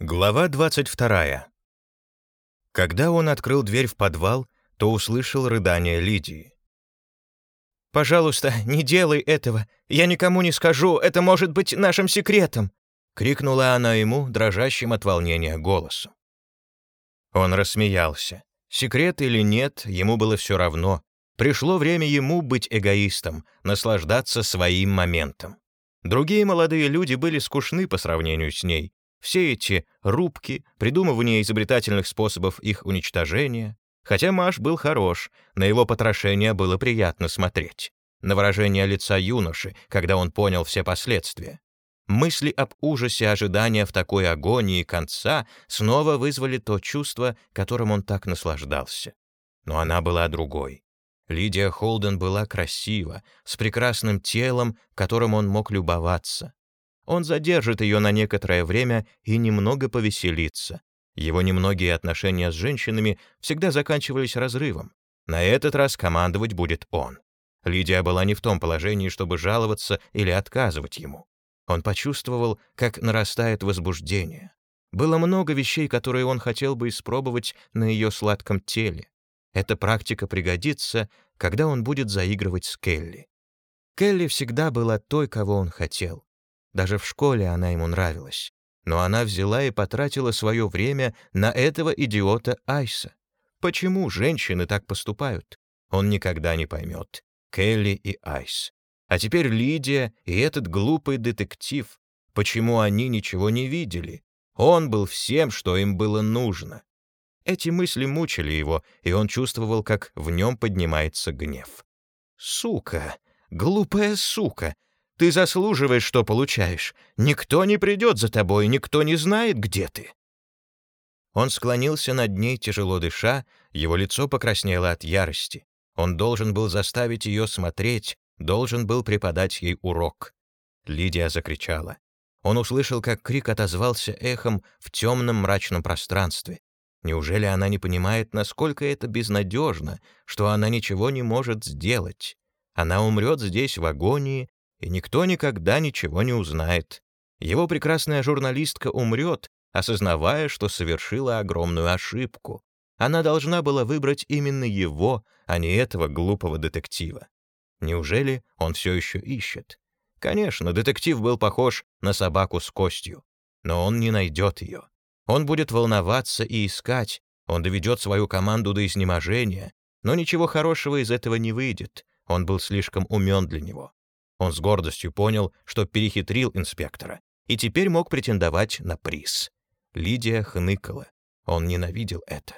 Глава 22. Когда он открыл дверь в подвал, то услышал рыдание Лидии. «Пожалуйста, не делай этого. Я никому не скажу. Это может быть нашим секретом!» — крикнула она ему, дрожащим от волнения голосом. Он рассмеялся. Секрет или нет, ему было все равно. Пришло время ему быть эгоистом, наслаждаться своим моментом. Другие молодые люди были скучны по сравнению с ней. Все эти рубки, придумывание изобретательных способов их уничтожения. Хотя Маш был хорош, на его потрошение было приятно смотреть. На выражение лица юноши, когда он понял все последствия. Мысли об ужасе ожидания в такой агонии конца снова вызвали то чувство, которым он так наслаждался. Но она была другой. Лидия Холден была красива, с прекрасным телом, которым он мог любоваться. Он задержит ее на некоторое время и немного повеселится. Его немногие отношения с женщинами всегда заканчивались разрывом. На этот раз командовать будет он. Лидия была не в том положении, чтобы жаловаться или отказывать ему. Он почувствовал, как нарастает возбуждение. Было много вещей, которые он хотел бы испробовать на ее сладком теле. Эта практика пригодится, когда он будет заигрывать с Келли. Келли всегда была той, кого он хотел. Даже в школе она ему нравилась. Но она взяла и потратила свое время на этого идиота Айса. Почему женщины так поступают? Он никогда не поймет. Келли и Айс. А теперь Лидия и этот глупый детектив. Почему они ничего не видели? Он был всем, что им было нужно. Эти мысли мучили его, и он чувствовал, как в нем поднимается гнев. «Сука! Глупая сука! Ты заслуживаешь, что получаешь. Никто не придет за тобой, никто не знает, где ты». Он склонился над ней, тяжело дыша, его лицо покраснело от ярости. Он должен был заставить ее смотреть, должен был преподать ей урок. Лидия закричала. Он услышал, как крик отозвался эхом в темном мрачном пространстве. Неужели она не понимает, насколько это безнадежно, что она ничего не может сделать? Она умрет здесь в агонии, и никто никогда ничего не узнает. Его прекрасная журналистка умрет, осознавая, что совершила огромную ошибку. Она должна была выбрать именно его, а не этого глупого детектива. Неужели он все еще ищет? Конечно, детектив был похож на собаку с костью, но он не найдет ее. Он будет волноваться и искать, он доведет свою команду до изнеможения, но ничего хорошего из этого не выйдет, он был слишком умен для него. Он с гордостью понял, что перехитрил инспектора, и теперь мог претендовать на приз. Лидия хныкала. Он ненавидел это.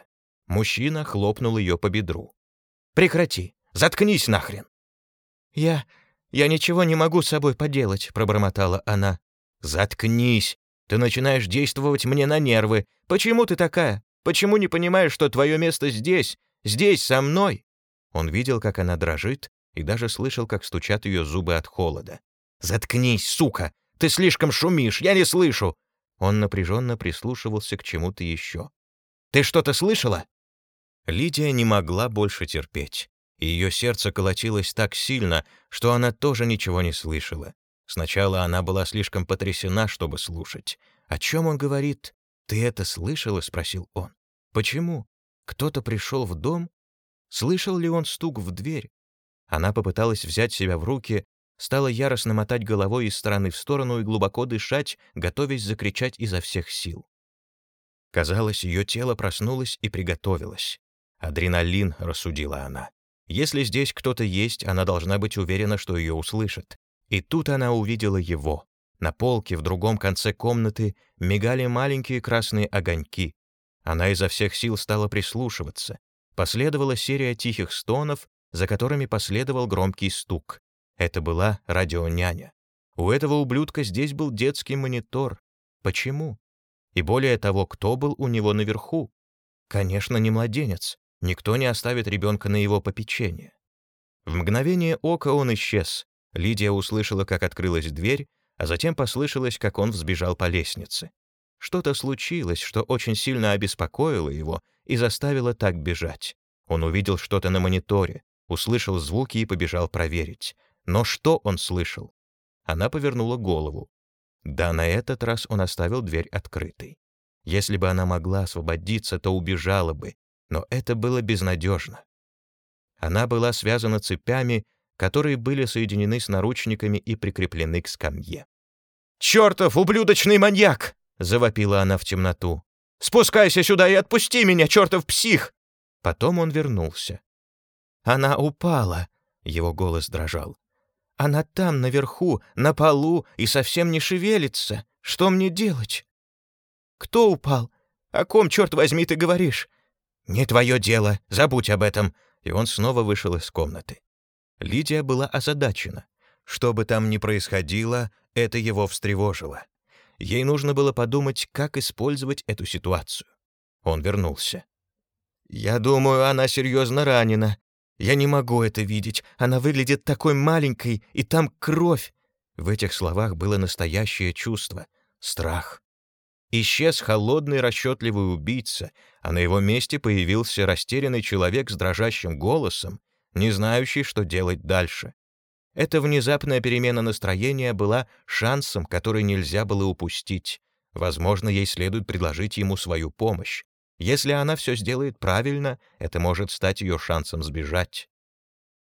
Мужчина хлопнул ее по бедру. «Прекрати! Заткнись нахрен!» «Я... я ничего не могу с собой поделать», — пробормотала она. «Заткнись! Ты начинаешь действовать мне на нервы. Почему ты такая? Почему не понимаешь, что твое место здесь, здесь, со мной?» Он видел, как она дрожит, и даже слышал, как стучат ее зубы от холода. «Заткнись, сука! Ты слишком шумишь, я не слышу!» Он напряженно прислушивался к чему-то еще. «Ты что-то слышала?» Лидия не могла больше терпеть, и ее сердце колотилось так сильно, что она тоже ничего не слышала. Сначала она была слишком потрясена, чтобы слушать. «О чем он говорит?» «Ты это слышала?» — спросил он. «Почему? Кто-то пришел в дом? Слышал ли он стук в дверь?» Она попыталась взять себя в руки, стала яростно мотать головой из стороны в сторону и глубоко дышать, готовясь закричать изо всех сил. Казалось, ее тело проснулось и приготовилось. «Адреналин», — рассудила она. «Если здесь кто-то есть, она должна быть уверена, что ее услышат. И тут она увидела его. На полке в другом конце комнаты мигали маленькие красные огоньки. Она изо всех сил стала прислушиваться. Последовала серия тихих стонов, за которыми последовал громкий стук. Это была радионяня. У этого ублюдка здесь был детский монитор. Почему? И более того, кто был у него наверху? Конечно, не младенец. Никто не оставит ребенка на его попечение. В мгновение ока он исчез, Лидия услышала, как открылась дверь, а затем послышалось, как он взбежал по лестнице. Что-то случилось, что очень сильно обеспокоило его и заставило так бежать. Он увидел что-то на мониторе, услышал звуки и побежал проверить. Но что он слышал? Она повернула голову. Да, на этот раз он оставил дверь открытой. Если бы она могла освободиться, то убежала бы, но это было безнадежно. Она была связана цепями, которые были соединены с наручниками и прикреплены к скамье. «Чертов ублюдочный маньяк!» — завопила она в темноту. «Спускайся сюда и отпусти меня, чертов псих!» Потом он вернулся. «Она упала!» — его голос дрожал. «Она там, наверху, на полу, и совсем не шевелится. Что мне делать?» «Кто упал? О ком, черт возьми, ты говоришь?» «Не твое дело, забудь об этом!» И он снова вышел из комнаты. Лидия была озадачена. Что бы там ни происходило, это его встревожило. Ей нужно было подумать, как использовать эту ситуацию. Он вернулся. «Я думаю, она серьезно ранена. Я не могу это видеть. Она выглядит такой маленькой, и там кровь». В этих словах было настоящее чувство — страх. Исчез холодный расчетливый убийца, а на его месте появился растерянный человек с дрожащим голосом, не знающий, что делать дальше. Эта внезапная перемена настроения была шансом, который нельзя было упустить. Возможно, ей следует предложить ему свою помощь. Если она все сделает правильно, это может стать ее шансом сбежать.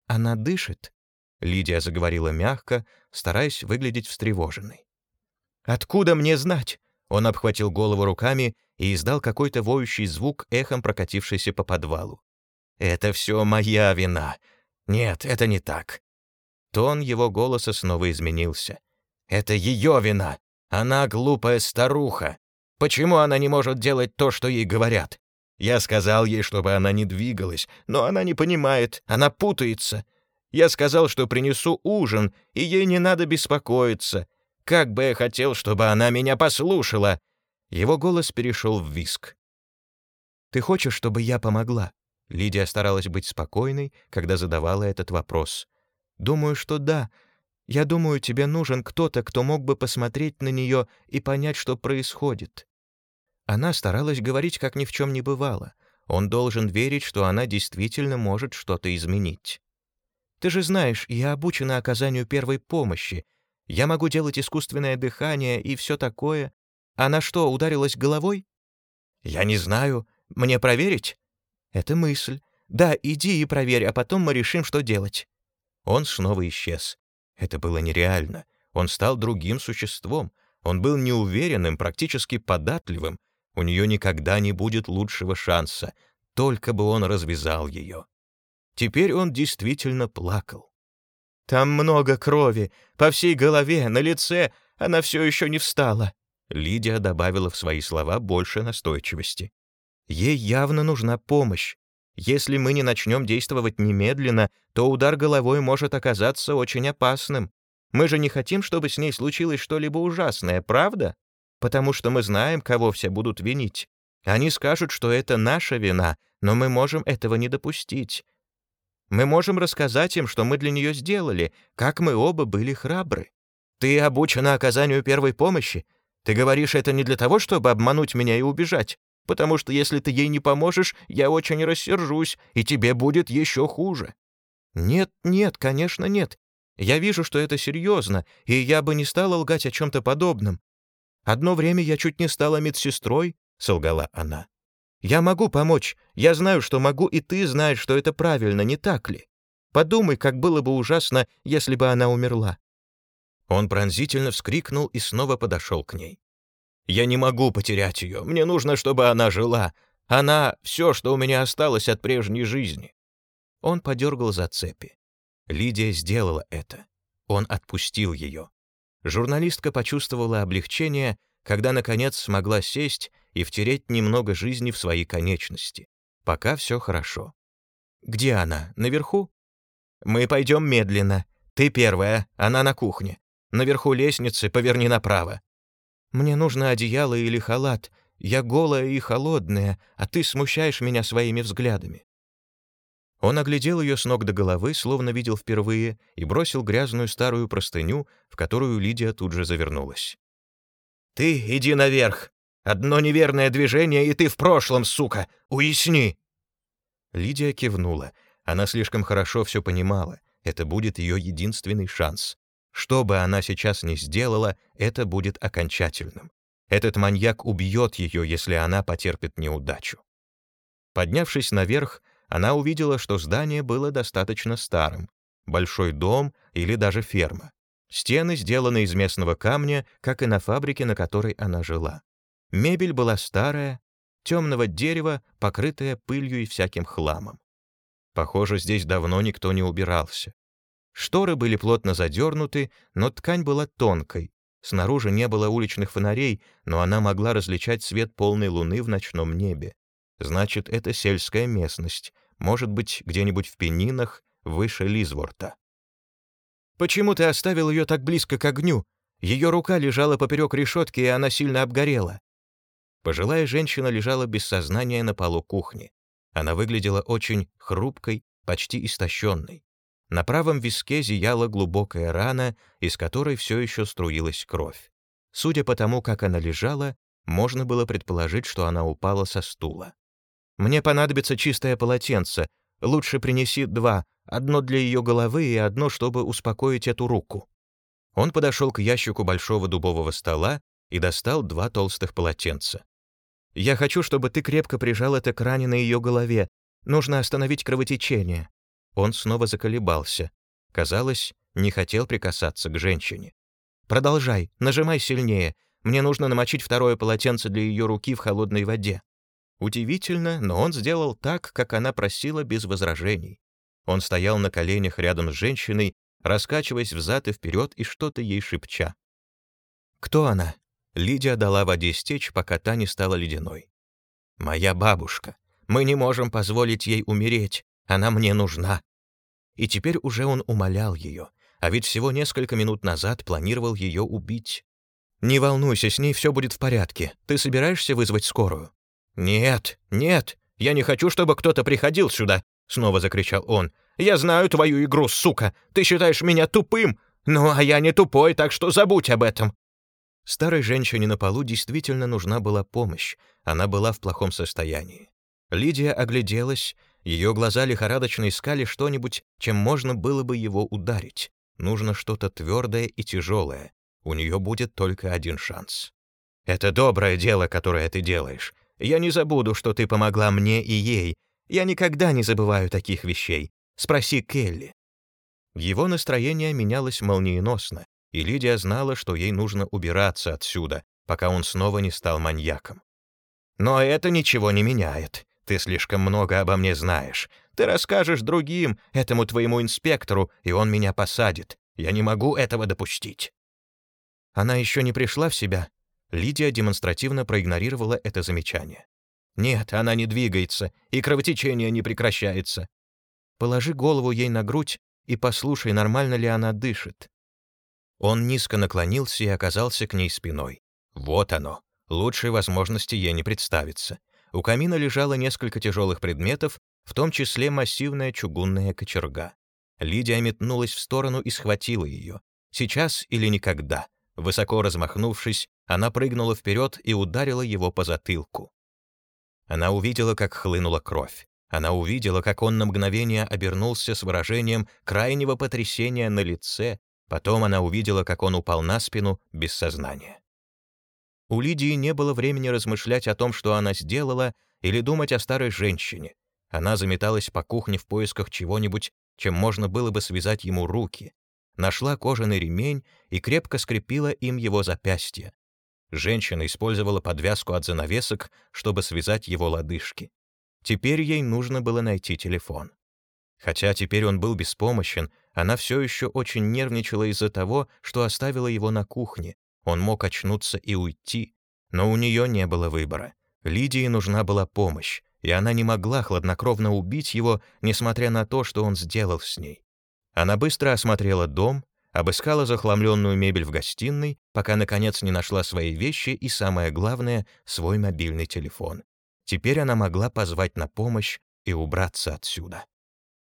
«Она дышит?» — Лидия заговорила мягко, стараясь выглядеть встревоженной. «Откуда мне знать?» Он обхватил голову руками и издал какой-то воющий звук, эхом прокатившийся по подвалу. «Это все моя вина. Нет, это не так». Тон его голоса снова изменился. «Это ее вина. Она глупая старуха. Почему она не может делать то, что ей говорят? Я сказал ей, чтобы она не двигалась, но она не понимает, она путается. Я сказал, что принесу ужин, и ей не надо беспокоиться. Как бы я хотел, чтобы она меня послушала!» Его голос перешел в виск. «Ты хочешь, чтобы я помогла?» Лидия старалась быть спокойной, когда задавала этот вопрос. «Думаю, что да. Я думаю, тебе нужен кто-то, кто мог бы посмотреть на нее и понять, что происходит». Она старалась говорить, как ни в чем не бывало. Он должен верить, что она действительно может что-то изменить. «Ты же знаешь, я обучена оказанию первой помощи. Я могу делать искусственное дыхание и все такое. Она что, ударилась головой?» «Я не знаю. Мне проверить?» «Это мысль. Да, иди и проверь, а потом мы решим, что делать». Он снова исчез. Это было нереально. Он стал другим существом. Он был неуверенным, практически податливым. У нее никогда не будет лучшего шанса, только бы он развязал ее. Теперь он действительно плакал. «Там много крови, по всей голове, на лице, она все еще не встала». Лидия добавила в свои слова больше настойчивости. Ей явно нужна помощь. Если мы не начнем действовать немедленно, то удар головой может оказаться очень опасным. Мы же не хотим, чтобы с ней случилось что-либо ужасное, правда? Потому что мы знаем, кого все будут винить. Они скажут, что это наша вина, но мы можем этого не допустить. Мы можем рассказать им, что мы для нее сделали, как мы оба были храбры. Ты обучена оказанию первой помощи? Ты говоришь это не для того, чтобы обмануть меня и убежать потому что если ты ей не поможешь, я очень рассержусь, и тебе будет еще хуже». «Нет, нет, конечно, нет. Я вижу, что это серьезно, и я бы не стала лгать о чем-то подобном. Одно время я чуть не стала медсестрой», — солгала она. «Я могу помочь. Я знаю, что могу, и ты знаешь, что это правильно, не так ли? Подумай, как было бы ужасно, если бы она умерла». Он пронзительно вскрикнул и снова подошел к ней. Я не могу потерять ее. Мне нужно, чтобы она жила. Она — все, что у меня осталось от прежней жизни». Он подергал за цепи. Лидия сделала это. Он отпустил ее. Журналистка почувствовала облегчение, когда, наконец, смогла сесть и втереть немного жизни в свои конечности. Пока все хорошо. «Где она? Наверху?» «Мы пойдем медленно. Ты первая, она на кухне. Наверху лестницы поверни направо. Мне нужно одеяло или халат. Я голая и холодная, а ты смущаешь меня своими взглядами». Он оглядел ее с ног до головы, словно видел впервые, и бросил грязную старую простыню, в которую Лидия тут же завернулась. «Ты иди наверх! Одно неверное движение, и ты в прошлом, сука! Уясни!» Лидия кивнула. Она слишком хорошо все понимала. Это будет ее единственный шанс. Что бы она сейчас ни сделала, это будет окончательным. Этот маньяк убьет ее, если она потерпит неудачу. Поднявшись наверх, она увидела, что здание было достаточно старым. Большой дом или даже ферма. Стены сделаны из местного камня, как и на фабрике, на которой она жила. Мебель была старая, темного дерева, покрытая пылью и всяким хламом. Похоже, здесь давно никто не убирался. Шторы были плотно задернуты, но ткань была тонкой. Снаружи не было уличных фонарей, но она могла различать свет полной луны в ночном небе. Значит, это сельская местность, может быть, где-нибудь в Пенинах, выше Лизворта. «Почему ты оставил ее так близко к огню? Ее рука лежала поперек решетки, и она сильно обгорела». Пожилая женщина лежала без сознания на полу кухни. Она выглядела очень хрупкой, почти истощенной. На правом виске зияла глубокая рана, из которой все еще струилась кровь. Судя по тому, как она лежала, можно было предположить, что она упала со стула. «Мне понадобится чистое полотенце. Лучше принеси два, одно для ее головы и одно, чтобы успокоить эту руку». Он подошел к ящику большого дубового стола и достал два толстых полотенца. «Я хочу, чтобы ты крепко прижал это к ране на ее голове. Нужно остановить кровотечение». Он снова заколебался. Казалось, не хотел прикасаться к женщине. «Продолжай, нажимай сильнее. Мне нужно намочить второе полотенце для ее руки в холодной воде». Удивительно, но он сделал так, как она просила без возражений. Он стоял на коленях рядом с женщиной, раскачиваясь взад и вперед и что-то ей шепча. «Кто она?» Лидия дала воде стечь, пока та не стала ледяной. «Моя бабушка. Мы не можем позволить ей умереть. Она мне нужна». И теперь уже он умолял ее, а ведь всего несколько минут назад планировал ее убить. «Не волнуйся, с ней все будет в порядке. Ты собираешься вызвать скорую?» «Нет, нет, я не хочу, чтобы кто-то приходил сюда», — снова закричал он. «Я знаю твою игру, сука. Ты считаешь меня тупым. Ну, а я не тупой, так что забудь об этом». Старой женщине на полу действительно нужна была помощь. Она была в плохом состоянии. Лидия огляделась ее глаза лихорадочно искали что-нибудь, чем можно было бы его ударить. Нужно что-то твердое и тяжелое. У нее будет только один шанс. «Это доброе дело, которое ты делаешь. Я не забуду, что ты помогла мне и ей. Я никогда не забываю таких вещей. Спроси Келли». Его настроение менялось молниеносно, и Лидия знала, что ей нужно убираться отсюда, пока он снова не стал маньяком. «Но это ничего не меняет. Ты слишком много обо мне знаешь. Ты расскажешь другим, этому твоему инспектору, и он меня посадит. Я не могу этого допустить». Она еще не пришла в себя. Лидия демонстративно проигнорировала это замечание. «Нет, она не двигается, и кровотечение не прекращается. Положи голову ей на грудь и послушай, нормально ли она дышит». Он низко наклонился и оказался к ней спиной. Вот оно. Лучшей возможности ей не представится. У камина лежало несколько тяжелых предметов, в том числе массивная чугунная кочерга. Лидия метнулась в сторону и схватила ее. Сейчас или никогда. Высоко размахнувшись, она прыгнула вперед и ударила его по затылку. Она увидела, как хлынула кровь. Она увидела, как он на мгновение обернулся с выражением крайнего потрясения на лице, потом она увидела, как он упал на спину без сознания. У Лидии не было времени размышлять о том, что она сделала, или думать о старой женщине. Она заметалась по кухне в поисках чего-нибудь, чем можно было бы связать ему руки. Нашла кожаный ремень и крепко скрепила им его запястье. Женщина использовала подвязку от занавесок, чтобы связать его лодыжки. Теперь ей нужно было найти телефон. Хотя теперь он был беспомощен, она все еще очень нервничала из-за того, что оставила его на кухне, он мог очнуться и уйти, но у нее не было выбора. Лидии нужна была помощь, и она не могла хладнокровно убить его, несмотря на то, что он сделал с ней. Она быстро осмотрела дом, обыскала захламленную мебель в гостиной, пока, наконец, не нашла свои вещи и, самое главное, свой мобильный телефон. Теперь она могла позвать на помощь и убраться отсюда.